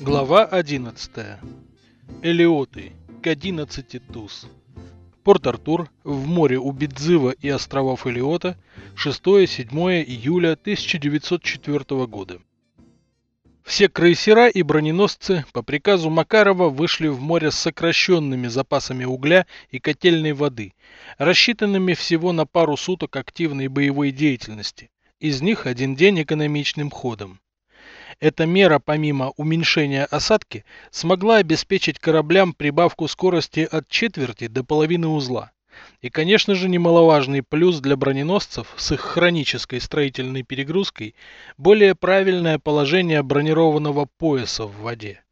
Глава 11. Элиоты. К 11 туз. Порт-Артур, в море у Бидзыва и островов Элиота, 6-7 июля 1904 года. Все крейсера и броненосцы по приказу Макарова вышли в море с сокращенными запасами угля и котельной воды, рассчитанными всего на пару суток активной боевой деятельности, из них один день экономичным ходом. Эта мера, помимо уменьшения осадки, смогла обеспечить кораблям прибавку скорости от четверти до половины узла. И, конечно же, немаловажный плюс для броненосцев с их хронической строительной перегрузкой – более правильное положение бронированного пояса в воде.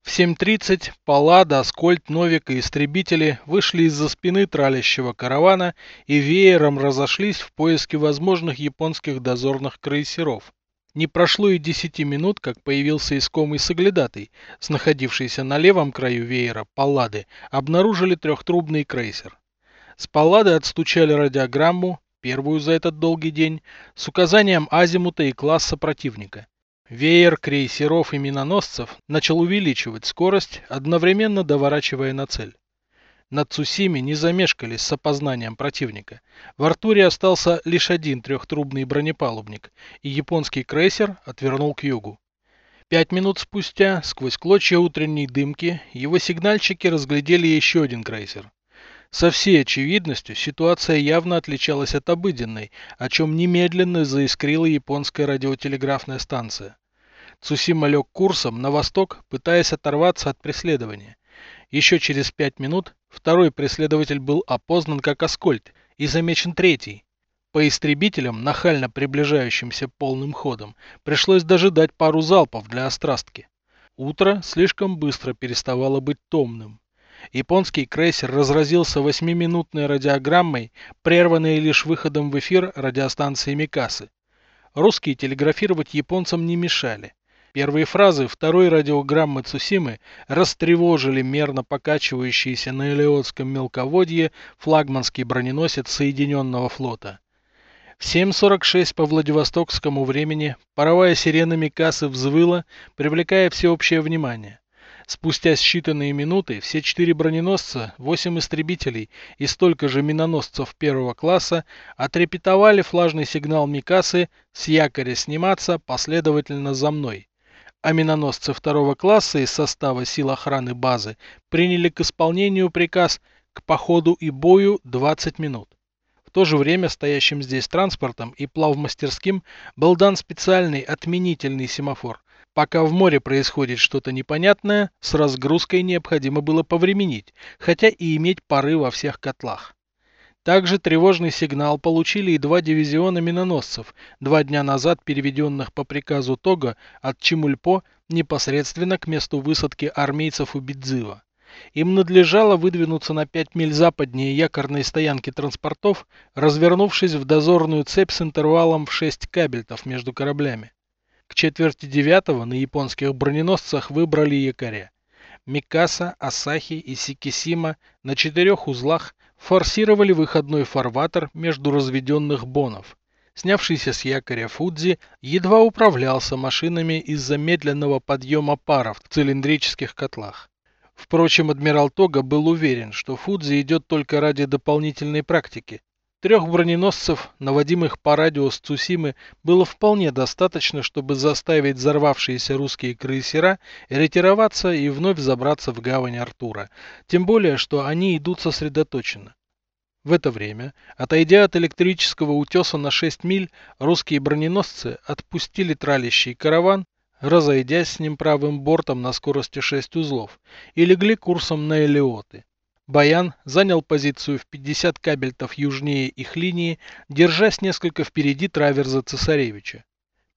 В 7.30 Паллада, Аскольд, Новик и истребители вышли из-за спины тралящего каравана и веером разошлись в поиске возможных японских дозорных крейсеров. Не прошло и десяти минут, как появился искомый соглядатый, с находившейся на левом краю веера Паллады, обнаружили трехтрубный крейсер. С Паллады отстучали радиограмму, первую за этот долгий день, с указанием азимута и класса противника. Веер крейсеров и миноносцев начал увеличивать скорость, одновременно доворачивая на цель. На Цусиме не замешкались с опознанием противника. В Артуре остался лишь один трехтрубный бронепалубник, и японский крейсер отвернул к югу. Пять минут спустя, сквозь клочья утренней дымки, его сигнальщики разглядели еще один крейсер. Со всей очевидностью ситуация явно отличалась от обыденной, о чем немедленно заискрила японская радиотелеграфная станция. Цусима лег курсом на восток, пытаясь оторваться от преследования. Еще через пять минут второй преследователь был опознан как Аскольд и замечен третий. По истребителям, нахально приближающимся полным ходом, пришлось даже дать пару залпов для острастки. Утро слишком быстро переставало быть томным. Японский крейсер разразился восьмиминутной радиограммой, прерванной лишь выходом в эфир радиостанции Микасы. Русские телеграфировать японцам не мешали. Первые фразы второй радиограммы Цусимы растревожили мерно покачивающийся на Элеотском мелководье флагманский броненосец Соединенного флота. В 7.46 по Владивостокскому времени паровая сирена Микасы взвыла, привлекая всеобщее внимание. Спустя считанные минуты все четыре броненосца, восемь истребителей и столько же миноносцев первого класса отрепетовали флажный сигнал Микасы с якоря сниматься последовательно за мной а миноносцы второго класса из состава сил охраны базы приняли к исполнению приказ к походу и бою 20 минут. В то же время стоящим здесь транспортом и плавмастерским был дан специальный отменительный семафор. Пока в море происходит что-то непонятное, с разгрузкой необходимо было повременить, хотя и иметь пары во всех котлах. Также тревожный сигнал получили и два дивизиона миноносцев, два дня назад переведенных по приказу Тога от Чемульпо непосредственно к месту высадки армейцев у Бидзыва. Им надлежало выдвинуться на 5 миль западнее якорной стоянки транспортов, развернувшись в дозорную цепь с интервалом в 6 кабельтов между кораблями. К четверти девятого на японских броненосцах выбрали якоря. Микаса, Асахи и Сикисима на четырех узлах форсировали выходной фарватер между разведенных бонов. Снявшийся с якоря Фудзи едва управлялся машинами из-за медленного подъема пара в цилиндрических котлах. Впрочем, адмирал Тога был уверен, что Фудзи идет только ради дополнительной практики, Трех броненосцев, наводимых по радио с Цусимы, было вполне достаточно, чтобы заставить взорвавшиеся русские крейсера ретироваться и вновь забраться в гавань Артура. Тем более, что они идут сосредоточенно. В это время, отойдя от электрического утеса на 6 миль, русские броненосцы отпустили тралящий караван, разойдясь с ним правым бортом на скорости 6 узлов, и легли курсом на Элиоты. Баян занял позицию в 50 кабельтов южнее их линии, держась несколько впереди траверза цесаревича.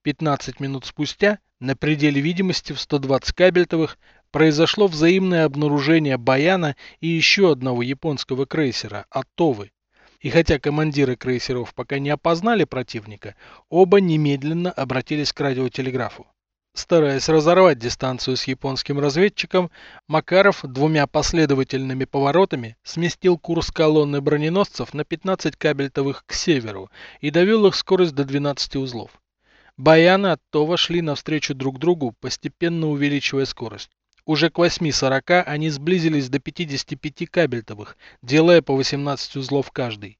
15 минут спустя, на пределе видимости в 120 кабельтовых, произошло взаимное обнаружение Баяна и еще одного японского крейсера Атовы. И хотя командиры крейсеров пока не опознали противника, оба немедленно обратились к радиотелеграфу. Стараясь разорвать дистанцию с японским разведчиком, Макаров двумя последовательными поворотами сместил курс колонны броненосцев на 15 кабельтовых к северу и довел их скорость до 12 узлов. Баяны от Това шли навстречу друг другу, постепенно увеличивая скорость. Уже к 8.40 они сблизились до 55 кабельтовых, делая по 18 узлов каждый.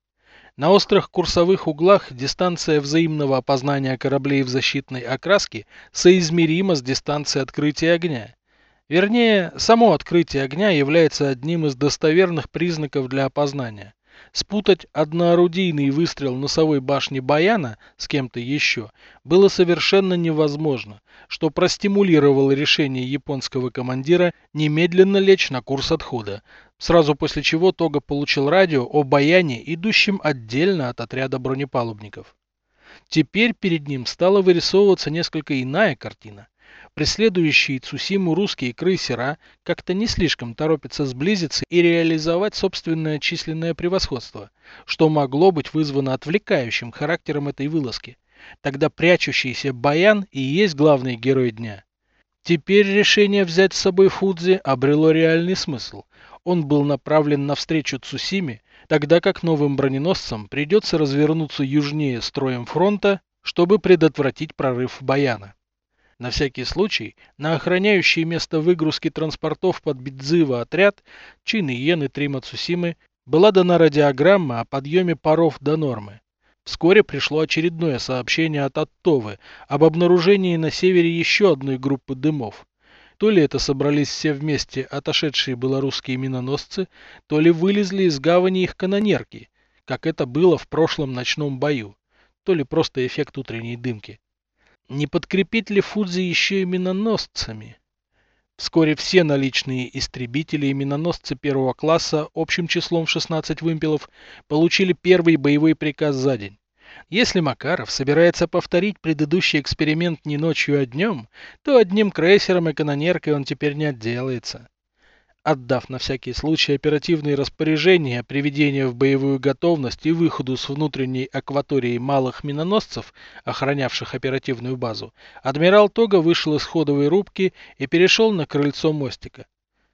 На острых курсовых углах дистанция взаимного опознания кораблей в защитной окраске соизмерима с дистанцией открытия огня. Вернее, само открытие огня является одним из достоверных признаков для опознания. Спутать одноорудийный выстрел носовой башни Баяна с кем-то еще было совершенно невозможно, что простимулировало решение японского командира немедленно лечь на курс отхода, сразу после чего Тога получил радио о Баяне, идущем отдельно от отряда бронепалубников. Теперь перед ним стала вырисовываться несколько иная картина. Преследующие Цусиму русские крейсера как-то не слишком торопятся сблизиться и реализовать собственное численное превосходство, что могло быть вызвано отвлекающим характером этой вылазки. Тогда прячущийся Баян и есть главный герой дня. Теперь решение взять с собой Фудзи обрело реальный смысл. Он был направлен навстречу Цусиме, тогда как новым броненосцам придется развернуться южнее строем фронта, чтобы предотвратить прорыв Баяна. На всякий случай, на охраняющий место выгрузки транспортов под Бидзыва отряд Чин и Йен и Три была дана радиограмма о подъеме паров до нормы. Вскоре пришло очередное сообщение от Оттовы об обнаружении на севере еще одной группы дымов. То ли это собрались все вместе отошедшие белорусские миноносцы, то ли вылезли из гавани их канонерки, как это было в прошлом ночном бою, то ли просто эффект утренней дымки. Не подкрепить ли Фудзи еще и миноносцами? Вскоре все наличные истребители и миноносцы первого класса общим числом 16 вымпелов получили первый боевой приказ за день. Если Макаров собирается повторить предыдущий эксперимент не ночью, а днем, то одним крейсером и канонеркой он теперь не отделается отдав на всякий случай оперативные распоряжения о приведении в боевую готовность и выходу с внутренней акватории малых миноносцев, охранявших оперативную базу, адмирал Тога вышел из ходовой рубки и перешел на крыльцо мостика.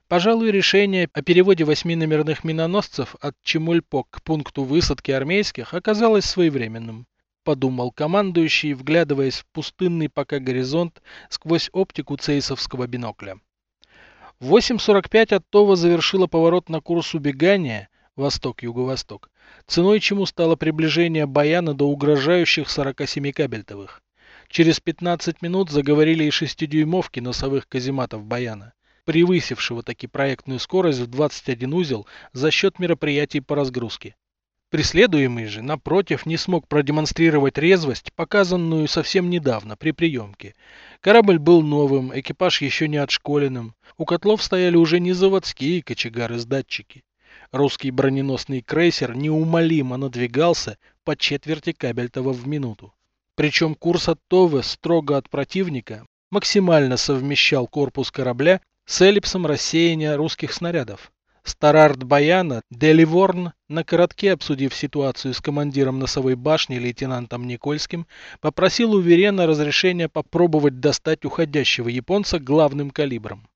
Пожалуй, решение о переводе восьми номерных миноносцев от Чемульпок к пункту высадки армейских оказалось своевременным подумал командующий, вглядываясь в пустынный пока горизонт сквозь оптику цейсовского бинокля. В 8.45 Оттова завершила поворот на курс убегания восток-юго-восток, ценой чему стало приближение Баяна до угрожающих 47 кабельтовых. Через 15 минут заговорили и шестидюймовки носовых казематов Баяна, превысившего таки проектную скорость в 21 узел за счет мероприятий по разгрузке. Преследуемый же, напротив, не смог продемонстрировать резвость, показанную совсем недавно при приемке. Корабль был новым, экипаж еще не отшколенным. У котлов стояли уже не заводские кочегары-сдатчики. Русский броненосный крейсер неумолимо надвигался по четверти кабельтова в минуту. Причем курс от Товы строго от противника максимально совмещал корпус корабля с эллипсом рассеяния русских снарядов. Старард Баяна, Деливорн, на коротке обсудив ситуацию с командиром носовой башни лейтенантом Никольским, попросил у Верена разрешения попробовать достать уходящего японца главным калибром.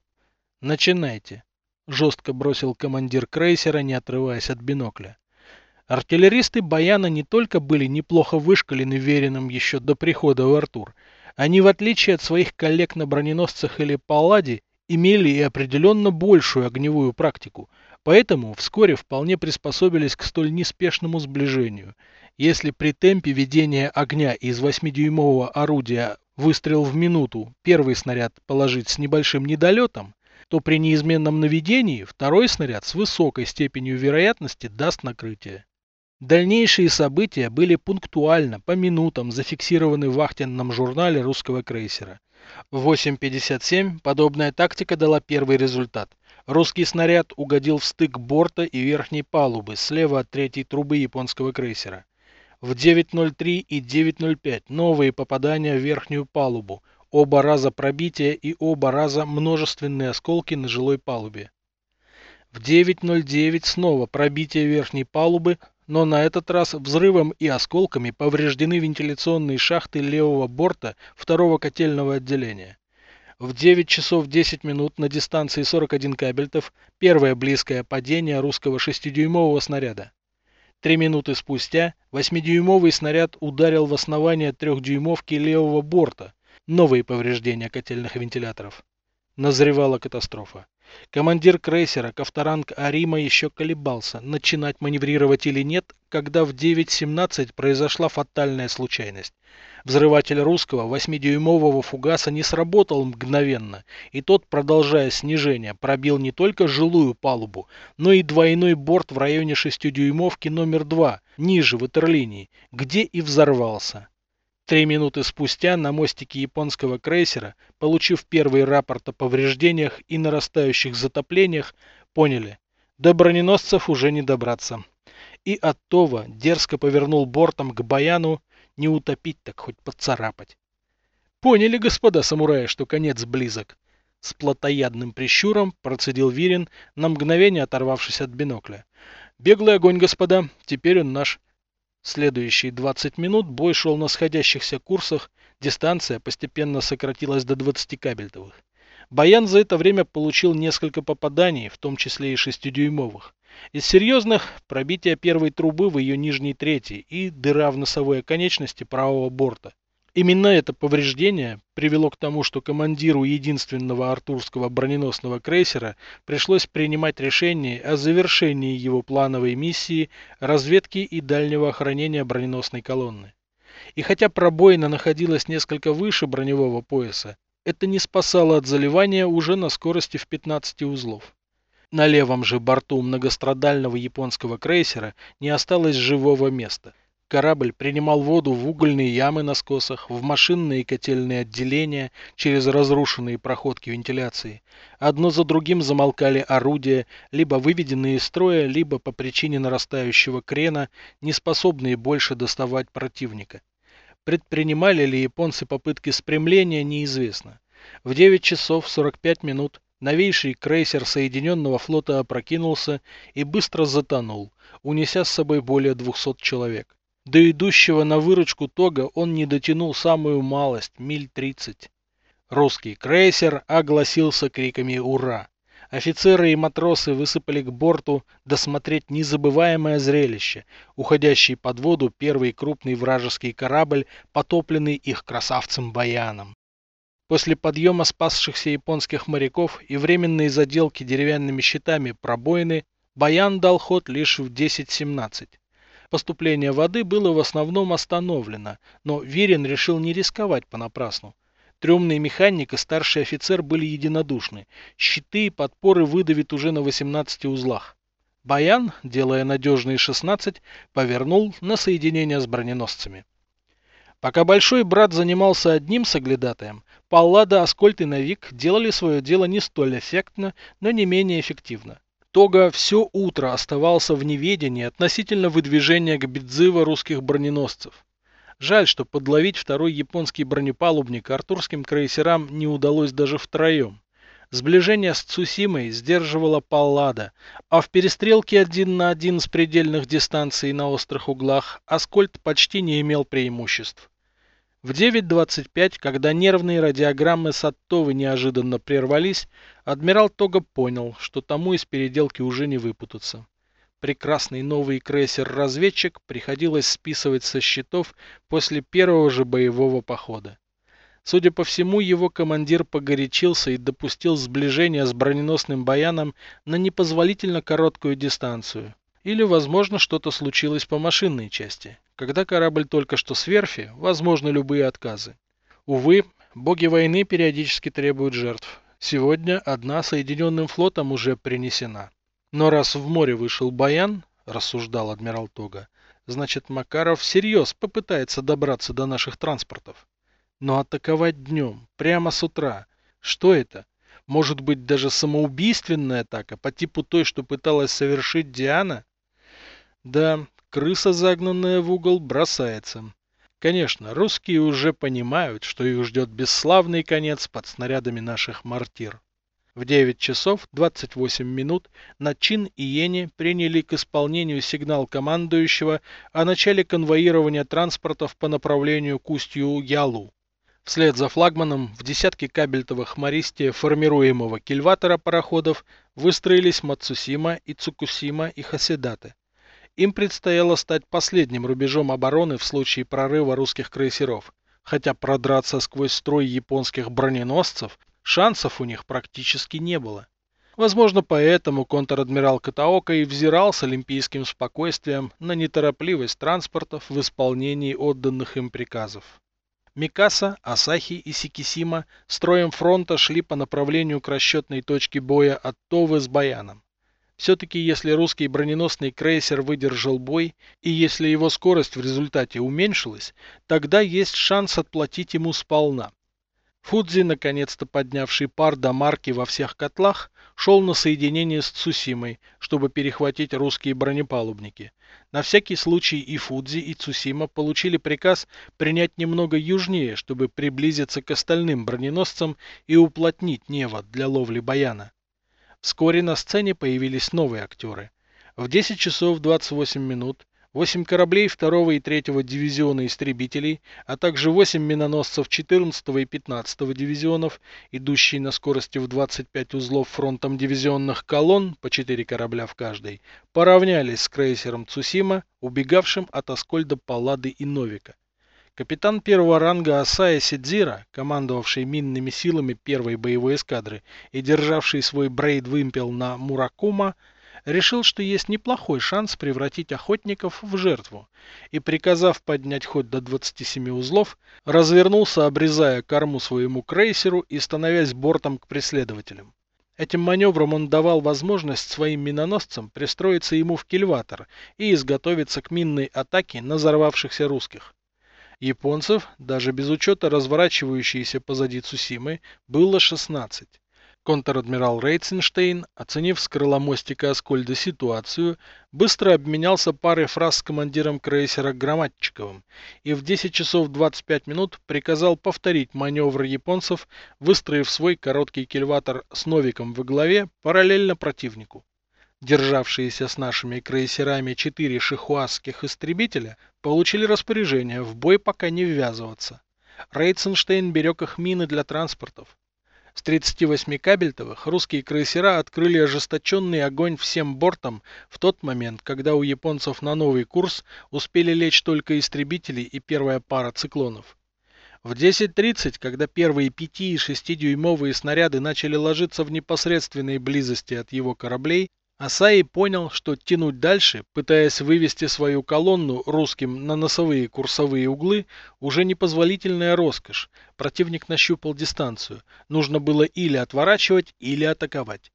«Начинайте», — жестко бросил командир крейсера, не отрываясь от бинокля. Артиллеристы Баяна не только были неплохо вышкалены Вериным еще до прихода в Артур, они, в отличие от своих коллег на броненосцах или Палладе, имели и определенно большую огневую практику, поэтому вскоре вполне приспособились к столь неспешному сближению. Если при темпе ведения огня из 8-дюймового орудия выстрел в минуту первый снаряд положить с небольшим недолетом, то при неизменном наведении второй снаряд с высокой степенью вероятности даст накрытие. Дальнейшие события были пунктуально, по минутам, зафиксированы в вахтенном журнале русского крейсера. В 8.57 подобная тактика дала первый результат. Русский снаряд угодил в стык борта и верхней палубы слева от третьей трубы японского крейсера. В 9.03 и 9.05 новые попадания в верхнюю палубу, оба раза пробития и оба раза множественные осколки на жилой палубе. В 9.09 снова пробитие верхней палубы, но на этот раз взрывом и осколками повреждены вентиляционные шахты левого борта второго котельного отделения. В 9 часов 10 минут на дистанции 41 кабельтов первое близкое падение русского 6-дюймового снаряда. Три минуты спустя восьмидюймовый снаряд ударил в основание трехдюймовки левого борта. Новые повреждения котельных вентиляторов. Назревала катастрофа. Командир крейсера Ковторанг Арима еще колебался, начинать маневрировать или нет, когда в 9.17 произошла фатальная случайность. Взрыватель русского 8-дюймового фугаса не сработал мгновенно, и тот, продолжая снижение, пробил не только жилую палубу, но и двойной борт в районе 6-дюймовки номер 2, ниже ватерлинии, где и взорвался. Три минуты спустя на мостике японского крейсера, получив первый рапорт о повреждениях и нарастающих затоплениях, поняли, до броненосцев уже не добраться. И Оттова дерзко повернул бортом к Баяну, не утопить так хоть поцарапать. Поняли, господа самураи, что конец близок. С плотоядным прищуром процедил Вирин, на мгновение оторвавшись от бинокля. Беглый огонь, господа, теперь он наш. Следующие 20 минут бой шел на сходящихся курсах, дистанция постепенно сократилась до 20 кабельтовых. Баян за это время получил несколько попаданий, в том числе и шестидюймовых. Из серьезных – пробитие первой трубы в ее нижней трети и дыра в носовой оконечности правого борта. Именно это повреждение привело к тому, что командиру единственного артурского броненосного крейсера пришлось принимать решение о завершении его плановой миссии разведки и дальнего охранения броненосной колонны. И хотя пробоина находилась несколько выше броневого пояса, это не спасало от заливания уже на скорости в 15 узлов. На левом же борту многострадального японского крейсера не осталось живого места – Корабль принимал воду в угольные ямы на скосах, в машинные и котельные отделения через разрушенные проходки вентиляции. Одно за другим замолкали орудия, либо выведенные из строя, либо по причине нарастающего крена, не способные больше доставать противника. Предпринимали ли японцы попытки спрямления, неизвестно. В 9 часов 45 минут новейший крейсер Соединенного флота опрокинулся и быстро затонул, унеся с собой более 200 человек. До идущего на выручку Тога он не дотянул самую малость, миль тридцать. Русский крейсер огласился криками «Ура!». Офицеры и матросы высыпали к борту досмотреть незабываемое зрелище, уходящий под воду первый крупный вражеский корабль, потопленный их красавцем Баяном. После подъема спасшихся японских моряков и временной заделки деревянными щитами пробоины, Баян дал ход лишь в 10.17. Поступление воды было в основном остановлено, но Верин решил не рисковать понапрасну. Трёмный механик и старший офицер были единодушны. Щиты и подпоры выдавит уже на 18 узлах. Баян, делая надежные 16, повернул на соединение с броненосцами. Пока большой брат занимался одним соглядатаем, Паллада, Аскольд и Навик делали свое дело не столь эффектно, но не менее эффективно. Тога все утро оставался в неведении относительно выдвижения к Бидзыва русских броненосцев. Жаль, что подловить второй японский бронепалубник артурским крейсерам не удалось даже втроем. Сближение с Цусимой сдерживала Паллада, а в перестрелке один на один с предельных дистанций на острых углах Аскольд почти не имел преимуществ. В 9.25, когда нервные радиограммы Саттовы неожиданно прервались, адмирал Тога понял, что тому из переделки уже не выпутаться. Прекрасный новый крейсер-разведчик приходилось списывать со счетов после первого же боевого похода. Судя по всему, его командир погорячился и допустил сближение с броненосным баяном на непозволительно короткую дистанцию. Или, возможно, что-то случилось по машинной части. Когда корабль только что с верфи, возможны любые отказы. Увы, боги войны периодически требуют жертв. Сегодня одна Соединенным флотом уже принесена. Но раз в море вышел Баян, рассуждал адмирал Тога, значит Макаров всерьез попытается добраться до наших транспортов. Но атаковать днем, прямо с утра, что это? Может быть даже самоубийственная атака по типу той, что пыталась совершить Диана? Да, крыса, загнанная в угол, бросается. Конечно, русские уже понимают, что их ждет бесславный конец под снарядами наших мортир. В 9 часов 28 минут на Чин и Йене приняли к исполнению сигнал командующего о начале конвоирования транспортов по направлению к устью Ялу. Вслед за флагманом в десятки кабельтовых мористе формируемого кильватора пароходов выстроились Мацусима и Цукусима и Хаседате. Им предстояло стать последним рубежом обороны в случае прорыва русских крейсеров, хотя продраться сквозь строй японских броненосцев шансов у них практически не было. Возможно, поэтому контр-адмирал Катаока и взирал с олимпийским спокойствием на неторопливость транспортов в исполнении отданных им приказов. Микаса, Асахи и Сикисима строем фронта шли по направлению к расчетной точке боя от Товы с Баяном. Все-таки если русский броненосный крейсер выдержал бой, и если его скорость в результате уменьшилась, тогда есть шанс отплатить ему сполна. Фудзи, наконец-то поднявший пар до марки во всех котлах, шел на соединение с Цусимой, чтобы перехватить русские бронепалубники. На всякий случай и Фудзи, и Цусима получили приказ принять немного южнее, чтобы приблизиться к остальным броненосцам и уплотнить Нева для ловли баяна. Вскоре на сцене появились новые актеры. В 10 часов 28 минут Восемь кораблей 2 и 3 дивизиона истребителей, а также восемь миноносцев 14 и 15 дивизионов, идущие на скорости в 25 узлов фронтом дивизионных колонн, по 4 корабля в каждой, поравнялись с крейсером Цусима, убегавшим от Аскольда Паллады и Новика. Капитан первого ранга Асая Сидзира, командовавший минными силами первой боевой эскадры и державший свой брейд-вымпел на Муракума, решил, что есть неплохой шанс превратить охотников в жертву, и, приказав поднять ход до 27 узлов, развернулся, обрезая корму своему крейсеру и становясь бортом к преследователям. Этим маневром он давал возможность своим миноносцам пристроиться ему в кильватор и изготовиться к минной атаке на взорвавшихся русских. Японцев, даже без учета разворачивающейся позади Цусимы, было 16. Контр-адмирал Рейтсенштейн, оценив с крыла мостика Аскольда ситуацию, быстро обменялся парой фраз с командиром крейсера Громадчиковым и в 10 часов 25 минут приказал повторить маневр японцев, выстроив свой короткий кильватор с Новиком во главе параллельно противнику. Державшиеся с нашими крейсерами четыре шихуасских истребителя получили распоряжение в бой пока не ввязываться. Рейтсенштейн берег их мины для транспортов. С 38 кабельтовых русские крейсера открыли ожесточенный огонь всем бортом в тот момент, когда у японцев на новый курс успели лечь только истребители и первая пара циклонов. В 10.30, когда первые 5 и 6 дюймовые снаряды начали ложиться в непосредственной близости от его кораблей, Асаи понял, что тянуть дальше, пытаясь вывести свою колонну русским на носовые курсовые углы, уже непозволительная роскошь. Противник нащупал дистанцию. Нужно было или отворачивать, или атаковать.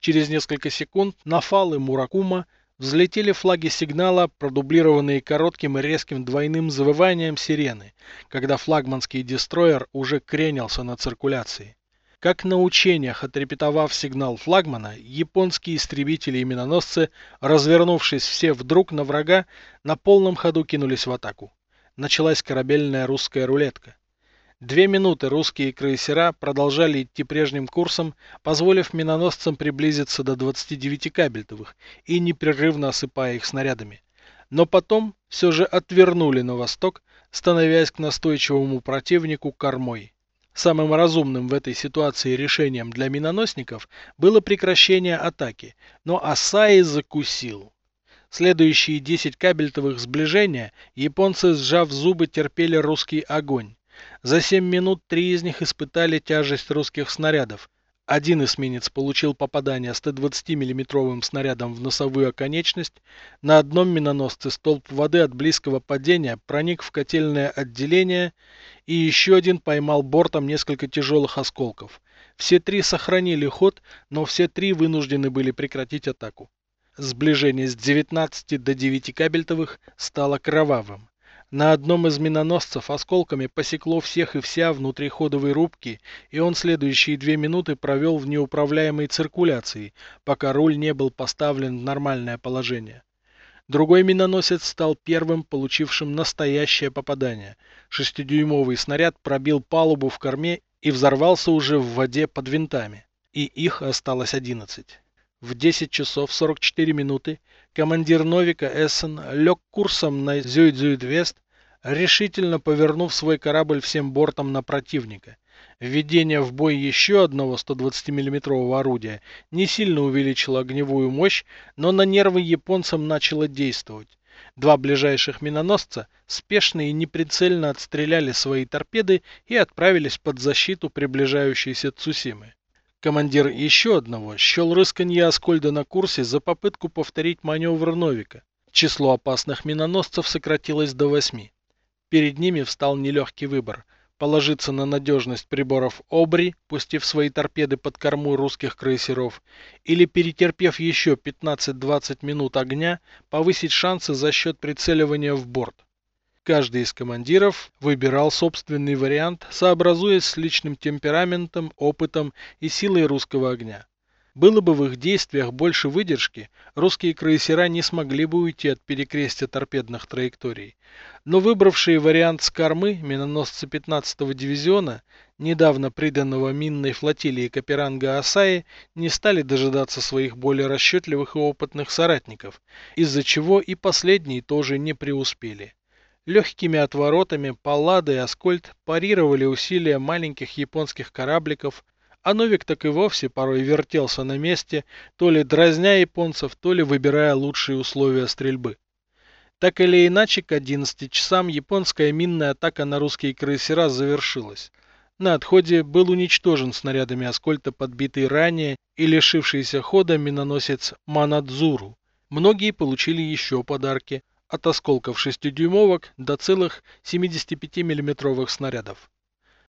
Через несколько секунд на фалы Муракума взлетели флаги сигнала, продублированные коротким и резким двойным завыванием сирены, когда флагманский дестройер уже кренился на циркуляции. Как на учениях, отрепетовав сигнал флагмана, японские истребители и миноносцы, развернувшись все вдруг на врага, на полном ходу кинулись в атаку. Началась корабельная русская рулетка. Две минуты русские крейсера продолжали идти прежним курсом, позволив миноносцам приблизиться до 29 кабельтовых и непрерывно осыпая их снарядами. Но потом все же отвернули на восток, становясь к настойчивому противнику кормой. Самым разумным в этой ситуации решением для миноносников было прекращение атаки, но Асаи закусил. Следующие 10 кабельтовых сближения японцы, сжав зубы, терпели русский огонь. За 7 минут три из них испытали тяжесть русских снарядов, один эсминец получил попадание 120 миллиметровым снарядом в носовую оконечность, на одном миноносце столб воды от близкого падения проник в котельное отделение, и еще один поймал бортом несколько тяжелых осколков. Все три сохранили ход, но все три вынуждены были прекратить атаку. Сближение с 19 до 9 кабельтовых стало кровавым. На одном из миноносцев осколками посекло всех и вся внутри ходовой рубки, и он следующие две минуты провел в неуправляемой циркуляции, пока руль не был поставлен в нормальное положение. Другой миноносец стал первым, получившим настоящее попадание. Шестидюймовый снаряд пробил палубу в корме и взорвался уже в воде под винтами. И их осталось 11. В 10 часов 44 минуты командир Новика Эссен лег курсом на Зюйдзюйдвест, решительно повернув свой корабль всем бортом на противника. Введение в бой еще одного 120 миллиметрового орудия не сильно увеличило огневую мощь, но на нервы японцам начало действовать. Два ближайших миноносца спешно и неприцельно отстреляли свои торпеды и отправились под защиту приближающейся Цусимы. Командир еще одного счел рысканье Аскольда на курсе за попытку повторить маневр Новика. Число опасных миноносцев сократилось до восьми. Перед ними встал нелегкий выбор – положиться на надежность приборов Обри, пустив свои торпеды под корму русских крейсеров, или, перетерпев еще 15-20 минут огня, повысить шансы за счет прицеливания в борт. Каждый из командиров выбирал собственный вариант, сообразуясь с личным темпераментом, опытом и силой русского огня. Было бы в их действиях больше выдержки, русские крейсера не смогли бы уйти от перекрестия торпедных траекторий. Но выбравшие вариант с кормы миноносцы 15-го дивизиона, недавно приданного минной флотилии Каперанга Асаи, не стали дожидаться своих более расчетливых и опытных соратников, из-за чего и последние тоже не преуспели. Легкими отворотами Паллада и Аскольд парировали усилия маленьких японских корабликов, а Новик так и вовсе порой вертелся на месте, то ли дразня японцев, то ли выбирая лучшие условия стрельбы. Так или иначе, к 11 часам японская минная атака на русские крейсера завершилась. На отходе был уничтожен снарядами Аскольта подбитый ранее и лишившийся хода миноносец Манадзуру. Многие получили еще подарки, от осколков 6-дюймовок до целых 75 миллиметровых снарядов.